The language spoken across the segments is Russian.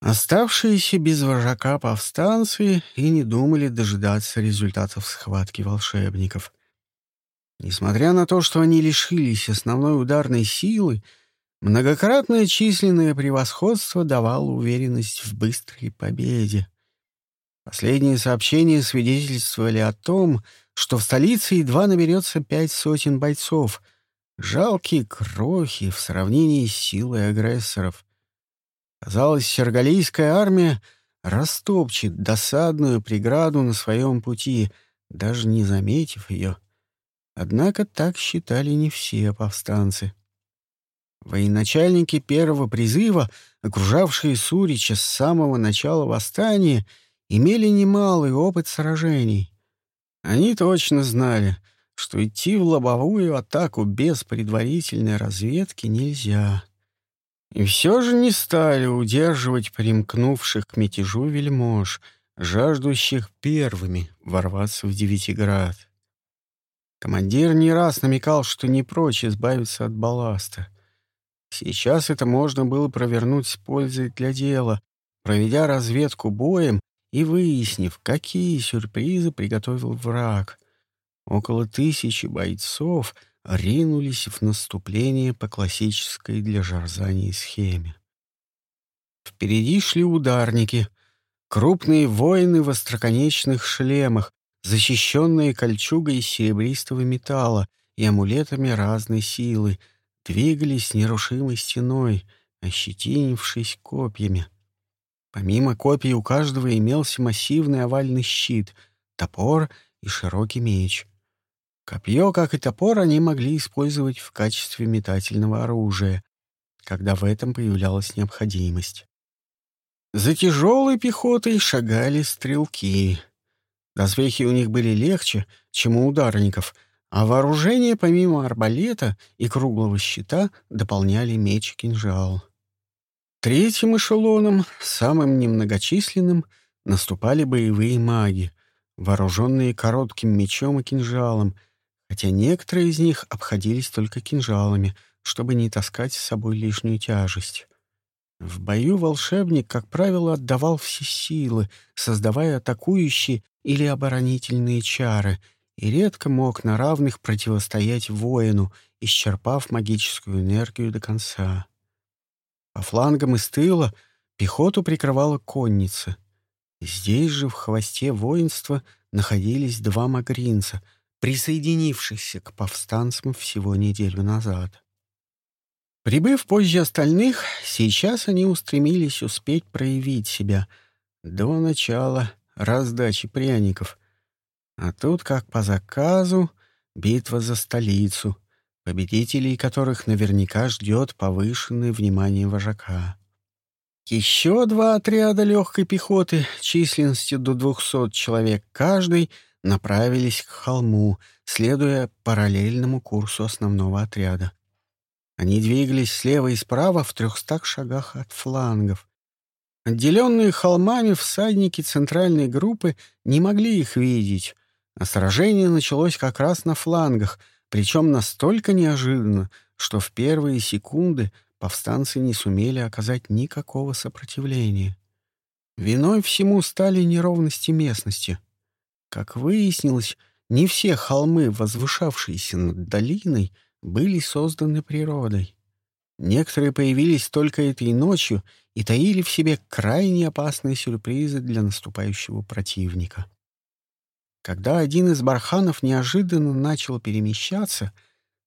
Оставшиеся без вожака повстанцы и не думали дожидаться результатов схватки волшебников. Несмотря на то, что они лишились основной ударной силы, многократное численное превосходство давало уверенность в быстрой победе. Последние сообщения свидетельствовали о том, что в столице едва наберется пять сотен бойцов. Жалкие крохи в сравнении с силой агрессоров. Казалось, сергалийская армия растопчет досадную преграду на своем пути, даже не заметив ее. Однако так считали не все повстанцы. Военачальники первого призыва, окружавшие Сурича с самого начала восстания, имели немалый опыт сражений. Они точно знали, что идти в лобовую атаку без предварительной разведки нельзя. И все же не стали удерживать примкнувших к мятежу вельмож, жаждущих первыми ворваться в Девятиград. Командир не раз намекал, что не прочь избавиться от балласта. Сейчас это можно было провернуть с пользой для дела, проведя разведку боем и выяснив, какие сюрпризы приготовил враг. Около тысячи бойцов — ринулись в наступление по классической для Жарзании схеме. Впереди шли ударники, крупные воины в остроконечных шлемах, защищенные кольчугой из серебристого металла и амулетами разной силы, двигались нерушимой стеной, ощетинившись копьями. Помимо копий у каждого имелся массивный овальный щит, топор и широкий меч. Копье, как и топор, они могли использовать в качестве метательного оружия, когда в этом появлялась необходимость. За тяжелой пехотой шагали стрелки. Доспехи у них были легче, чем у ударников, а вооружение, помимо арбалета и круглого щита, дополняли меч и кинжал. Третьим эшелоном, самым немногочисленным, наступали боевые маги, вооруженные коротким мечом и кинжалом — хотя некоторые из них обходились только кинжалами, чтобы не таскать с собой лишнюю тяжесть. В бою волшебник, как правило, отдавал все силы, создавая атакующие или оборонительные чары, и редко мог на равных противостоять воину, исчерпав магическую энергию до конца. По флангам и с тыла пехоту прикрывала конница. Здесь же в хвосте воинства находились два магринца — присоединившихся к повстанцам всего неделю назад. Прибыв позже остальных, сейчас они устремились успеть проявить себя до начала раздачи пряников. А тут, как по заказу, битва за столицу, победителей которых наверняка ждет повышенное внимание вожака. Еще два отряда легкой пехоты численностью до двухсот человек каждый — направились к холму, следуя параллельному курсу основного отряда. Они двигались слева и справа в трехстах шагах от флангов. Отделенные холмами всадники центральной группы не могли их видеть, а сражение началось как раз на флангах, причем настолько неожиданно, что в первые секунды повстанцы не сумели оказать никакого сопротивления. Виной всему стали неровности местности — как выяснилось, не все холмы, возвышавшиеся над долиной, были созданы природой. Некоторые появились только этой ночью и таили в себе крайне опасные сюрпризы для наступающего противника. Когда один из барханов неожиданно начал перемещаться,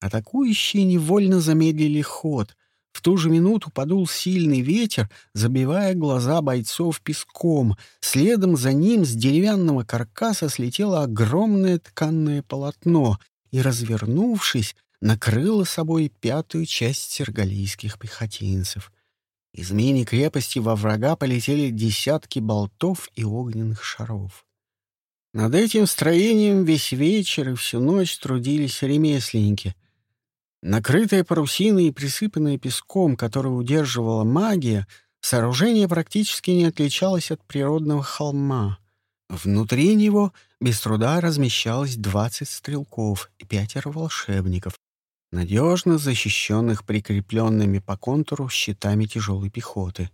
атакующие невольно замедлили ход, в ту же минуту подул сильный ветер, забивая глаза бойцов песком. Следом за ним с деревянного каркаса слетело огромное тканное полотно и, развернувшись, накрыло собой пятую часть сергалийских пехотинцев. Из мини-крепости во врага полетели десятки болтов и огненных шаров. Над этим строением весь вечер и всю ночь трудились ремесленники — Накрытое парусиной и присыпанное песком, которое удерживала магия, сооружение практически не отличалось от природного холма. Внутри него без труда размещалось двадцать стрелков и пятеро волшебников, надежно защищенных прикрепленными по контуру щитами тяжелой пехоты.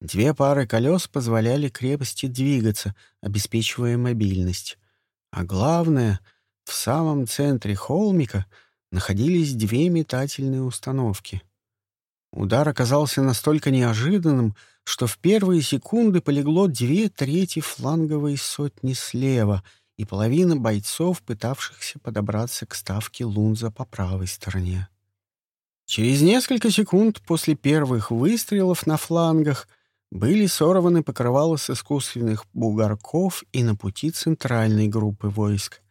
Две пары колес позволяли крепости двигаться, обеспечивая мобильность. А главное, в самом центре холмика находились две метательные установки. Удар оказался настолько неожиданным, что в первые секунды полегло две трети фланговой сотни слева и половина бойцов, пытавшихся подобраться к ставке Лунза по правой стороне. Через несколько секунд после первых выстрелов на флангах были сорваны покрывала с искусственных бугорков и на пути центральной группы войск.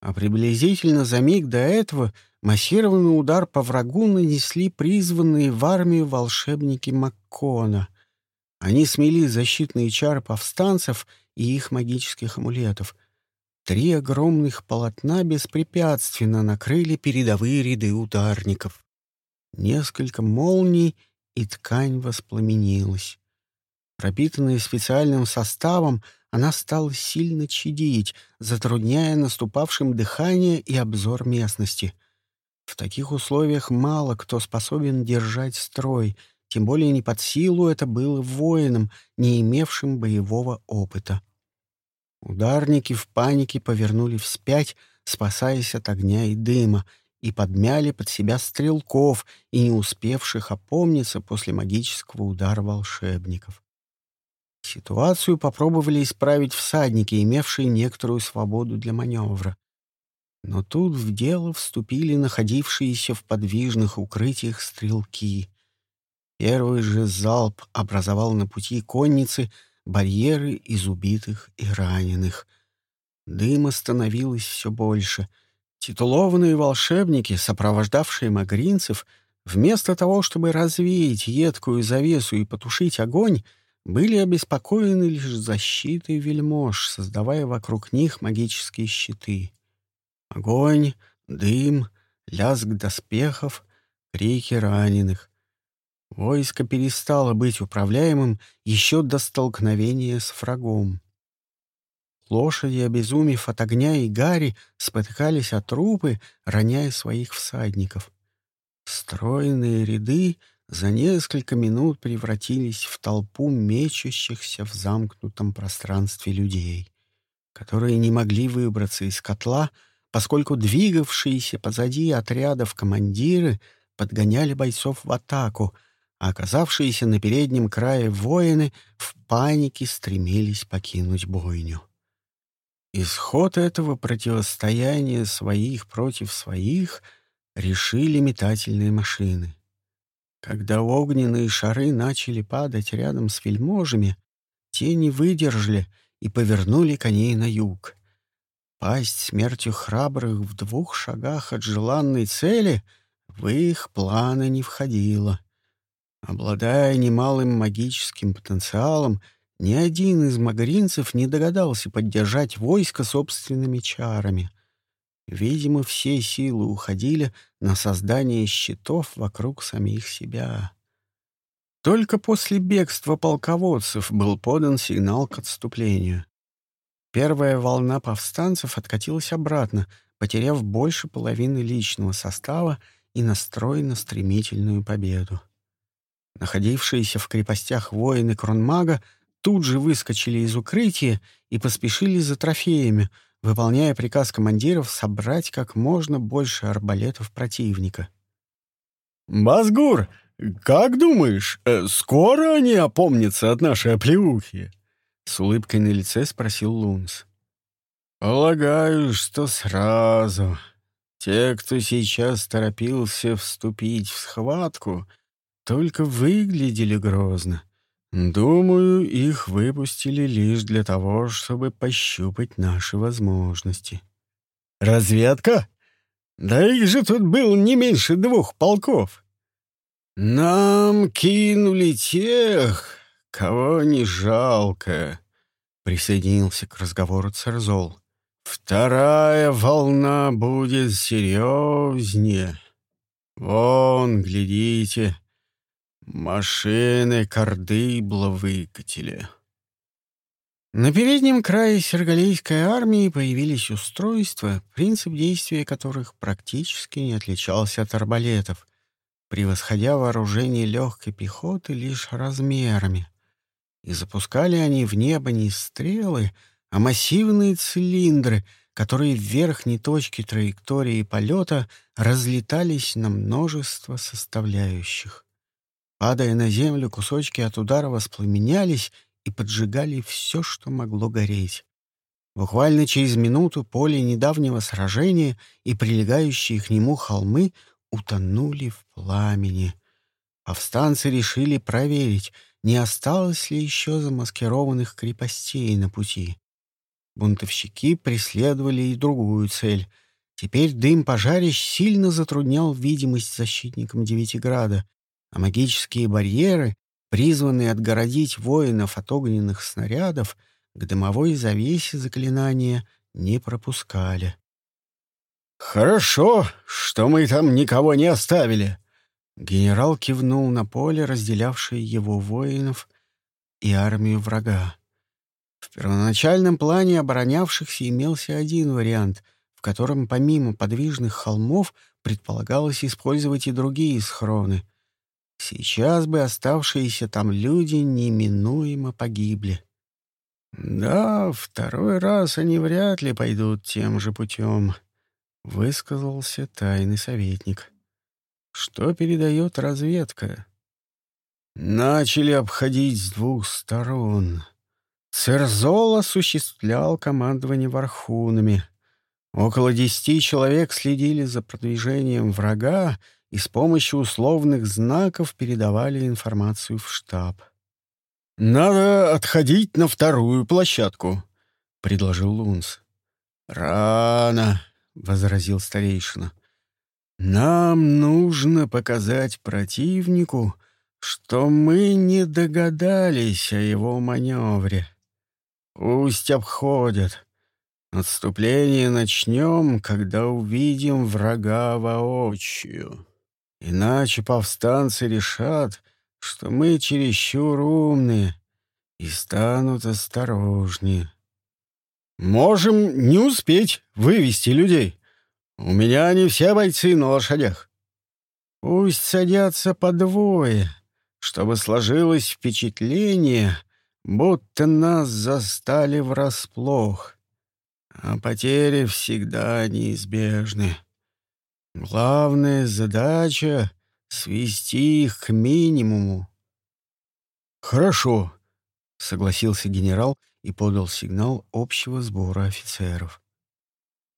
А приблизительно за миг до этого массированный удар по врагу нанесли призванные в армию волшебники Маккона. Они смели защитные чары повстанцев и их магических амулетов. Три огромных полотна беспрепятственно накрыли передовые ряды ударников. Несколько молний, и ткань воспламенилась. Пропитанная специальным составом, она стала сильно чадить, затрудняя наступавшим дыхание и обзор местности. В таких условиях мало кто способен держать строй, тем более не под силу это было воинам, не имевшим боевого опыта. Ударники в панике повернули вспять, спасаясь от огня и дыма, и подмяли под себя стрелков и не успевших опомниться после магического удара волшебников. Ситуацию попробовали исправить всадники, имевшие некоторую свободу для маневра. Но тут в дело вступили находившиеся в подвижных укрытиях стрелки. Первый же залп образовал на пути конницы барьеры из убитых и раненых. Дыма становилось все больше. Титулованные волшебники, сопровождавшие магринцев, вместо того, чтобы развеять едкую завесу и потушить огонь, были обеспокоены лишь защитой вельмож, создавая вокруг них магические щиты. Огонь, дым, лязг доспехов, крики раненых. Войско перестало быть управляемым еще до столкновения с врагом. Лошади, обезумев от огня и гари, спотыкались от трупы, роняя своих всадников. Стройные ряды за несколько минут превратились в толпу мечущихся в замкнутом пространстве людей, которые не могли выбраться из котла, поскольку двигавшиеся позади отрядов командиры подгоняли бойцов в атаку, а оказавшиеся на переднем крае воины в панике стремились покинуть бойню. Исход этого противостояния своих против своих решили метательные машины. Когда огненные шары начали падать рядом с вельможами, те не выдержали и повернули коней на юг. Пасть смертью храбрых в двух шагах от желанной цели в их планы не входила. Обладая немалым магическим потенциалом, ни один из магаринцев не догадался поддержать войско собственными чарами. Видимо, все силы уходили на создание щитов вокруг самих себя. Только после бегства полководцев был подан сигнал к отступлению. Первая волна повстанцев откатилась обратно, потеряв больше половины личного состава и настроя на стремительную победу. Находившиеся в крепостях воины Кронмага тут же выскочили из укрытия и поспешили за трофеями — выполняя приказ командиров собрать как можно больше арбалетов противника. «Базгур, как думаешь, э, скоро они опомнятся от нашей оплеухи?» — с улыбкой на лице спросил Лунс. «Полагаю, что сразу. Те, кто сейчас торопился вступить в схватку, только выглядели грозно. Думаю, их выпустили лишь для того, чтобы пощупать наши возможности. Разведка? Да их же тут было не меньше двух полков. Нам кинули тех, кого не жалко, присоединился к разговору Церзол. Вторая волна будет серьезнее. Вон, глядите, Машины кардыбла выкатили. На переднем крае сергалийской армии появились устройства, принцип действия которых практически не отличался от арбалетов, превосходя вооружение легкой пехоты лишь размерами. И запускали они в небо не стрелы, а массивные цилиндры, которые в верхней точке траектории полета разлетались на множество составляющих. Падая на землю, кусочки от удара воспламенялись и поджигали все, что могло гореть. Буквально через минуту поле недавнего сражения и прилегающие к нему холмы утонули в пламени. Повстанцы решили проверить, не осталось ли еще замаскированных крепостей на пути. Бунтовщики преследовали и другую цель. Теперь дым пожарищ сильно затруднял видимость защитникам Девятиграда, а магические барьеры, призванные отгородить воинов от огненных снарядов, к дымовой завесе заклинания не пропускали. «Хорошо, что мы там никого не оставили!» Генерал кивнул на поле, разделявшее его воинов и армию врага. В первоначальном плане оборонявшихся имелся один вариант, в котором помимо подвижных холмов предполагалось использовать и другие схроны. Сейчас бы оставшиеся там люди неминуемо погибли. «Да, второй раз они вряд ли пойдут тем же путем», — высказался тайный советник. «Что передает разведка?» «Начали обходить с двух сторон. Церзол осуществлял командование вархунами. Около десяти человек следили за продвижением врага и с помощью условных знаков передавали информацию в штаб. «Надо отходить на вторую площадку», — предложил Лунс. «Рано», — возразил старейшина. «Нам нужно показать противнику, что мы не догадались о его маневре. Пусть обходят. Отступление начнем, когда увидим врага воочию. Иначе повстанцы решат, что мы чересчур умные и станут осторожнее. Можем не успеть вывести людей. У меня не все бойцы на лошадях. Пусть садятся по двое, чтобы сложилось впечатление, будто нас застали врасплох. А потери всегда неизбежны. Главная задача свести их к минимуму. Хорошо, согласился генерал и подал сигнал общего сбора офицеров.